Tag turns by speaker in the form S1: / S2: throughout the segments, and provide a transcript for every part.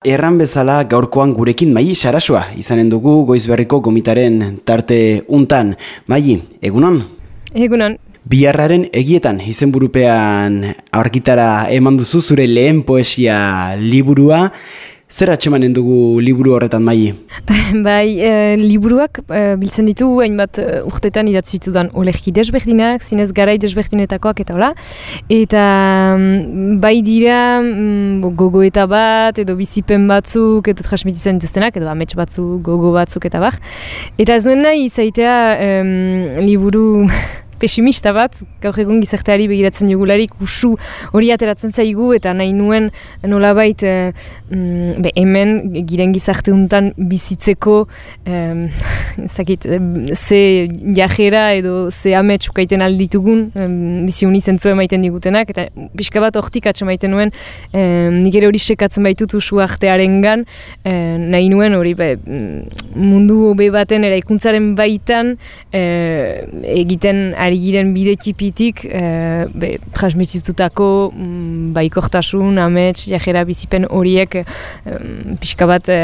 S1: Erran bezala gaurkoan gurekin mai sarasua izanen dugu goizberriko gomitaren tarte untan. Mai, egunon?
S2: Egunon.
S1: Biarraren egietan izenburupean aurkitara eman duzu zure lehen poesia liburua. Zer atxemanen dugu liburu horretan mai?
S2: bai, e, liburuak e, biltzen ditu hainbat e, urtetan idatzi dudan olerki desberdinak, zinez garai desberdinetakoak eta hola. Eta mm, bai dira mm, gogo eta bat, edo bizipen batzuk, edo transmititzen dituztenak, edo amets batzuk, gogo batzuk eta bar. Eta ez duen nahi izaitea liburu pesimista bat, gaur egun gizarteari begiratzen jugularik usu hori ateratzen zaigu eta nahi nuen nolabait e, be, hemen giren gizarte untan bizitzeko e, zakit, ze jajera edo ze amets ukaiten alditugun bizi honi zentzu emaiten digutenak eta pixka bat ortik maiten nuen e, nik ere hori sekatzen baitut usu artearen gan e, nahi nuen hori be, mundu be baten eraikuntzaren baitan e, egiten ari giren bide txipitik e, be, transmititutako mm, baikortasun, amets, jajera bizipen horiek e, pixka bat e,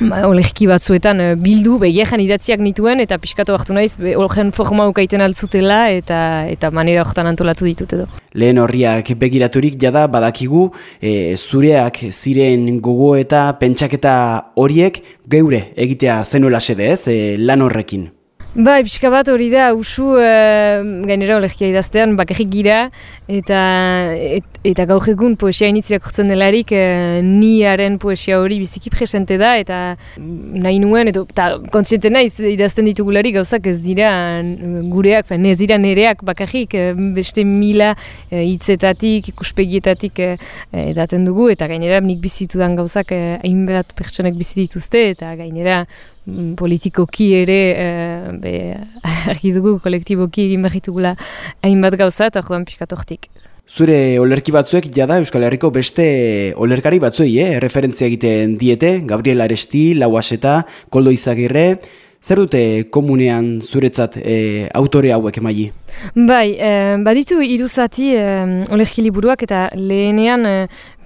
S2: ba, olerki batzuetan bildu, begean idatziak nituen eta pixkatu hartu naiz, horren forma ukaiten altzutela eta eta manera horretan antolatu ditut edo.
S1: Lehen horriak begiraturik jada badakigu e, zureak ziren gogo eta pentsaketa horiek geure egitea zenuela sede ez, e, lan horrekin.
S2: Bai, pixka bat hori da, usu e, gainera olegia idaztean bakarrik gira eta et, eta gaur egun poesia initzirak hortzen delarik e, niaren poesia hori biziki presente da eta nahi nuen, edo, eta kontziente naiz idazten ditugularik gauzak ez dira gureak, ez dira nereak bakarrik, e, beste mila hitzetatik, ikuspegietatik edaten dugu eta gainera nik bizitudan gauzak hainbat pertsonek bizitituzte eta gainera politikoki ere e, be, argi dugu kolektiboki egin behitugula hainbat gauza eta jodan pixkatortik.
S1: Zure olerki batzuek jada Euskal Herriko beste olerkari batzuei, eh? referentzia egiten diete, Gabriel Aresti, Lauaseta, Koldo Izagirre, zer dute komunean zuretzat e, autore hauek emaili?
S2: Bai, e, baditu iruzati e, olerki liburuak eta lehenean e,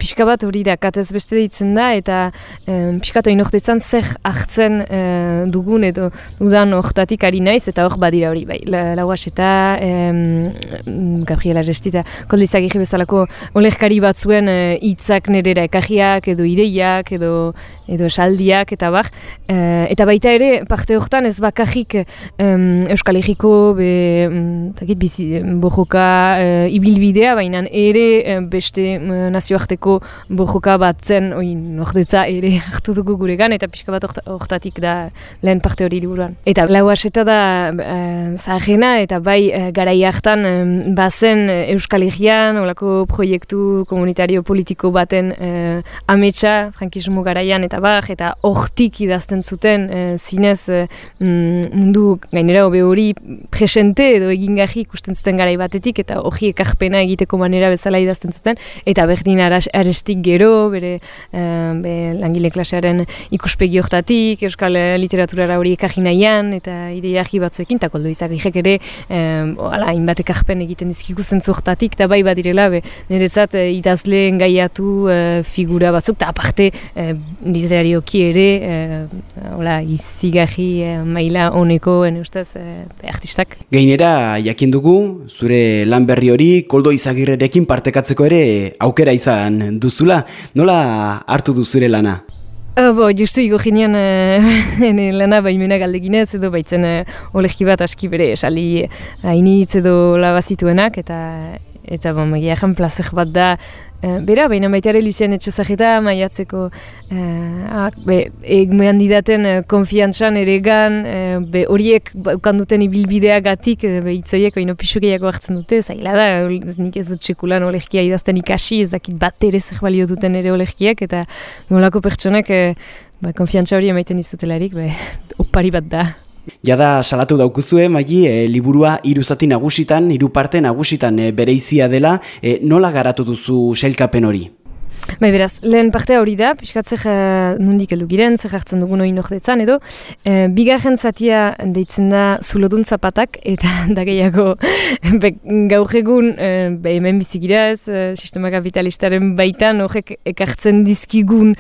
S2: pixka bat hori da, katez beste ditzen da, eta e, pixka toin zer hartzen e, dugun edo dudan ortatik ari naiz, eta hor badira hori, bai, lauaz eta e, Gabriela Restita, koldizak bezalako olerkari batzuen hitzak e, nerera ekajiak edo ideiak edo edo esaldiak eta bar, e, eta baita ere parte hortan ez bakajik Euskal Herriko be, takit bizi, bojoka e, ibilbidea, baina ere beste e, nazioarteko bojoka bat zen, oin, nordetza ere hartu dugu guregan, eta pixka bat hortatik da lehen parte hori liburuan. Eta lau aseta da e, zaharena, eta bai e, garai hartan e, bazen Euskal Herrian, olako proiektu komunitario politiko baten e, ametsa, frankismo garaian, eta bar, eta hortik idazten zuten e, zinez e, mundu gainera hobe hori presente edo egingarri ikusten zuten garai batetik eta hori ekarpena egiteko manera bezala idazten zuten eta berdin arestik gero bere uh, be, langile klasearen ikuspegi hortatik euskal literaturara hori ekarri nahian eta ideiarri batzuekin eta koldo izak ere um, ala, inbat ekarpen egiten dizkikusten zuhtatik eta bai badirela be, niretzat uh, idazle engaiatu uh, figura batzuk eta aparte uh, literarioki ere uh, ola, izigarri uh, maila honeko ene ustez uh, artistak.
S1: Gainera jakin dugu, zure lan berri hori koldo izagirrerekin partekatzeko ere aukera izan duzula, nola hartu du zure lana?
S2: Uh, bo, justu igo ginean uh, lana baimena galdeginez edo baitzen uh, bat aski bere esali hainitz edo labazituenak eta eta bon, magia plazer bat da Eh, bera, baina baita ere Lucien Etxezageta maiatzeko uh, be, egmean didaten uh, konfiantzan ere gan, be, horiek ukanduten ibilbidea gatik, uh, be, itzoiek oino pixukeiako hartzen dute, zaila da, ez nik ez dut txekulan olerkia idazten ikasi, ez dakit bat ere zer balio duten ere olerkiak, eta nolako pertsonek uh, ba, konfiantza hori emaiten dizutelarik, be, opari bat da.
S1: Jada salatu daukuzue, maili, e, liburua iruzati nagusitan, hiru parte nagusitan e, bereizia dela, e, nola garatu duzu sailkapen hori?
S2: Bai, beraz, lehen partea hori da, pixkat zer uh, nundik heldu giren, zer hartzen dugun hori nordetzan, edo, uh, bigarren zatia deitzen da zulodun zapatak, eta da gehiago, gaur egun, uh, be, hemen bizigira ez, uh, sistema kapitalistaren baitan, horrek ekartzen dizkigun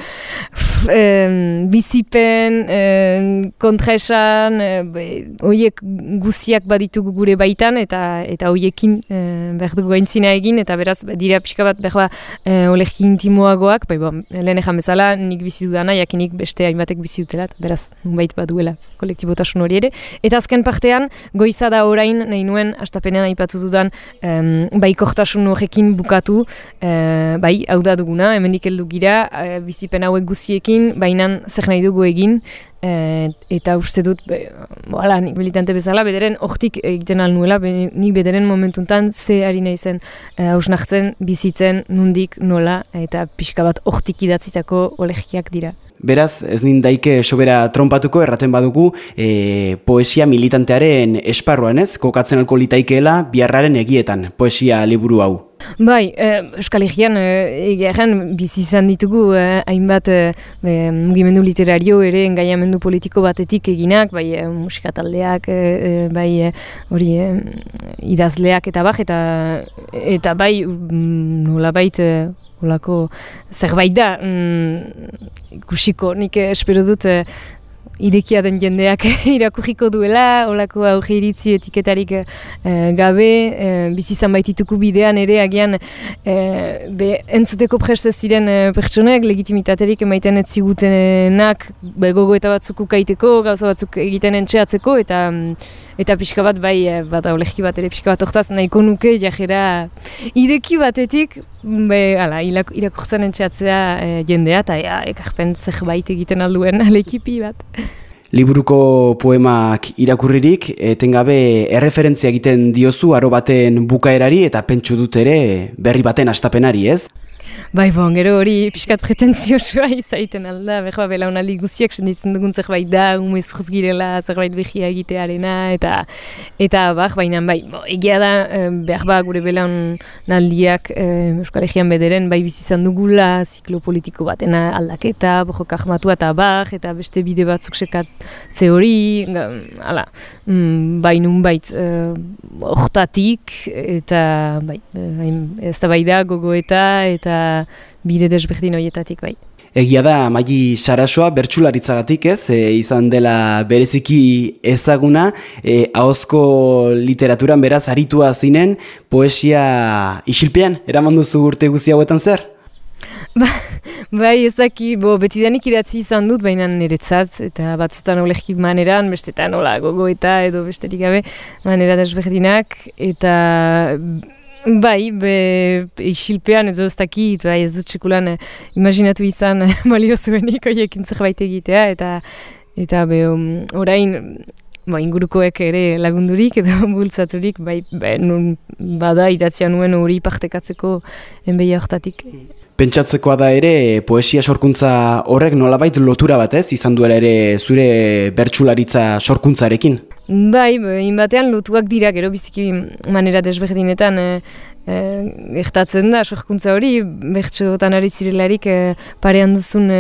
S2: bizipen, uh, kontraesan, uh, horiek guziak baditugu gure baitan, eta eta horiekin uh, behar dugu gaintzina egin, eta beraz, dira pixka bat, behar ba, uh, intimoagoak, bai, bon, lehen ejan bezala, nik bizi dudana, jakinik beste hainbatek bizi dutela, beraz, bait bat duela kolektibotasun hori ere. Eta azken partean, goiza da orain, nahi nuen, astapenean aipatu dudan, um, bai kortasun horrekin bukatu, uh, bai, hau da duguna, hemendik heldu gira, uh, bizipen hauek guziekin, bainan zer nahi dugu egin, E, eta uste dut, be, boala, nik militante bezala, bederen hortik egiten alnuela, be, nik bederen momentuntan ze ari nahi zen e, hausnartzen, bizitzen, nundik, nola, eta pixka bat hortik idatzitako olegiak dira.
S1: Beraz, ez nindaike sobera trompatuko erraten badugu e, poesia militantearen esparruan ez, kokatzen alko litaikeela biarraren egietan, poesia liburu hau.
S2: Bai, eh, Euskal Herrian eh, bizi izan ditugu eh, hainbat eh, mugimendu literario ere engaiamendu politiko batetik eginak, bai eh, musikataldeak, eh, bai hori idazleak eta bak, eta, eta bai mm, nola baita Olako zerbait da, mm, nik espero dut idekia den jendeak irakurriko duela, olako auge iritzi etiketarik e, gabe, e, bizi izan baitituko bidean ere agian e, be, entzuteko preste ziren e, pertsonek, legitimitaterik emaiten ez zigutenak gogo eta batzuk ukaiteko, gauza batzuk egiten entxeatzeko, eta eta pixka bat bai, bat auleki bat ere pixka bat oktaz nahiko nuke jajera ideki batetik, be, ala, irakurtzen entxeatzea e, jendea, eta ja, ekarpen zerbait egiten alduen alekipi bat.
S1: Liburuko poemak irakurririk, etengabe erreferentzia egiten diozu aro baten bukaerari eta pentsu dut ere berri baten astapenari, ez?
S2: Bai, bon, gero hori pixkat pretenziosua izaiten alda, behar belaunaldi guztiak senditzen dugun zerbait da, umez girela, zerbait behia egitearena, eta eta bah, baina bai, bo, egia da, behar ba, gure belaunaldiak eh, Euskal Egean bederen, bai bizizan dugula, ziklo politiko batena aldaketa, bojo kahmatu eta bah, eta beste bide batzuk sekat ze hori, ala, mm, bai nun bait, eh, ortatik, eta bai, eh, ez da bai da, gogoeta, eta bide desberdin horietatik bai.
S1: Egia da, Maili Sarasoa bertsularitzagatik ez, e, izan dela bereziki ezaguna, e, ahozko literaturan beraz aritua zinen, poesia isilpean, eraman duzu urte guzi hauetan zer?
S2: Ba, bai, ezaki, bo, beti denik idatzi izan dut, baina niretzat, eta batzutan olekik maneran, bestetan hola gogo eta edo besterik gabe, manera desberdinak, eta Bai, be, isilpean edo ez dakit, bai, ez dut txekulan eh, imaginatu izan eh, malio zuenik oiekin zerbait egitea, eta eta be, um, orain, ba, ingurukoek ere lagundurik edo bultzaturik, bai, bai, nun bada idatzia nuen hori partekatzeko enbeia hortatik.
S1: Pentsatzekoa da ere, poesia sorkuntza horrek nolabait lotura batez, izan duela ere zure bertsularitza sorkuntzarekin?
S2: Bai, inbatean lotuak dira, gero biziki manera desberdinetan e, e, gertatzen da, sorkuntza hori, bertxotan ari zirelarik e, parean duzun e,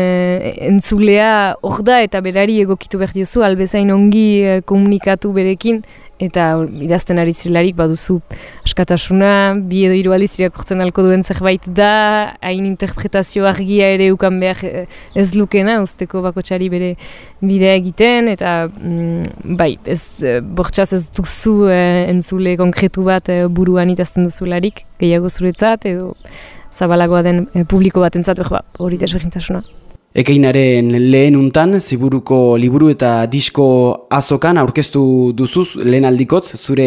S2: entzulea hor da eta berari egokitu behar diozu, albezain ongi e, komunikatu berekin, eta idazten ari zilarik baduzu askatasuna, bi edo hiru aldiz irakurtzen alko duen zerbait da, hain interpretazio argia ere ukan behar eh, ez lukena, usteko bakotxari bere bidea egiten, eta mm, bai, ez, eh, bortxaz ez duzu eh, entzule konkretu bat buruan itazten duzularik, gehiago zuretzat, edo zabalagoa den publiko bat entzat, ba, hori desbegintasuna.
S1: Ekeinaren lehen untan, ziburuko liburu eta disko azokan aurkeztu duzuz lehen aldikotz, zure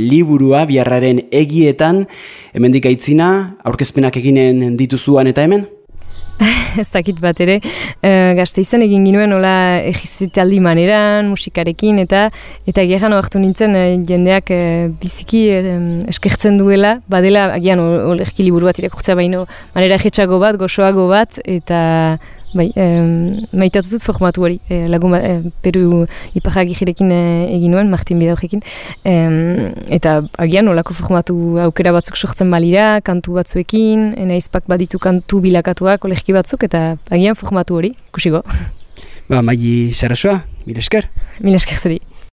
S1: liburua biarraren egietan, hemendik aitzina, aurkezpenak eginen dituzuan eta hemen?
S2: ez dakit bat ere, e, gazte izan egin ginuen hola egizitaldi maneran, musikarekin, eta eta gehan hartu nintzen eh, jendeak e, biziki eskertzen duela, badela, agian olerki liburu bat irakurtzea baino, manera egetxago bat, gozoago bat, eta bai, e, maitatu dut formatu hori, e, lagun ba, e, Peru iparra girekin e, egin nuen, Martin Bidaujekin, e, eta agian olako formatu aukera batzuk sortzen balira, kantu batzuekin, enaizpak baditu kantu bilakatuak, olerki batzuk, eta agian formatu hori, kusiko.
S1: Ba, maili sarasua, mil esker.
S2: Mil esker zuri.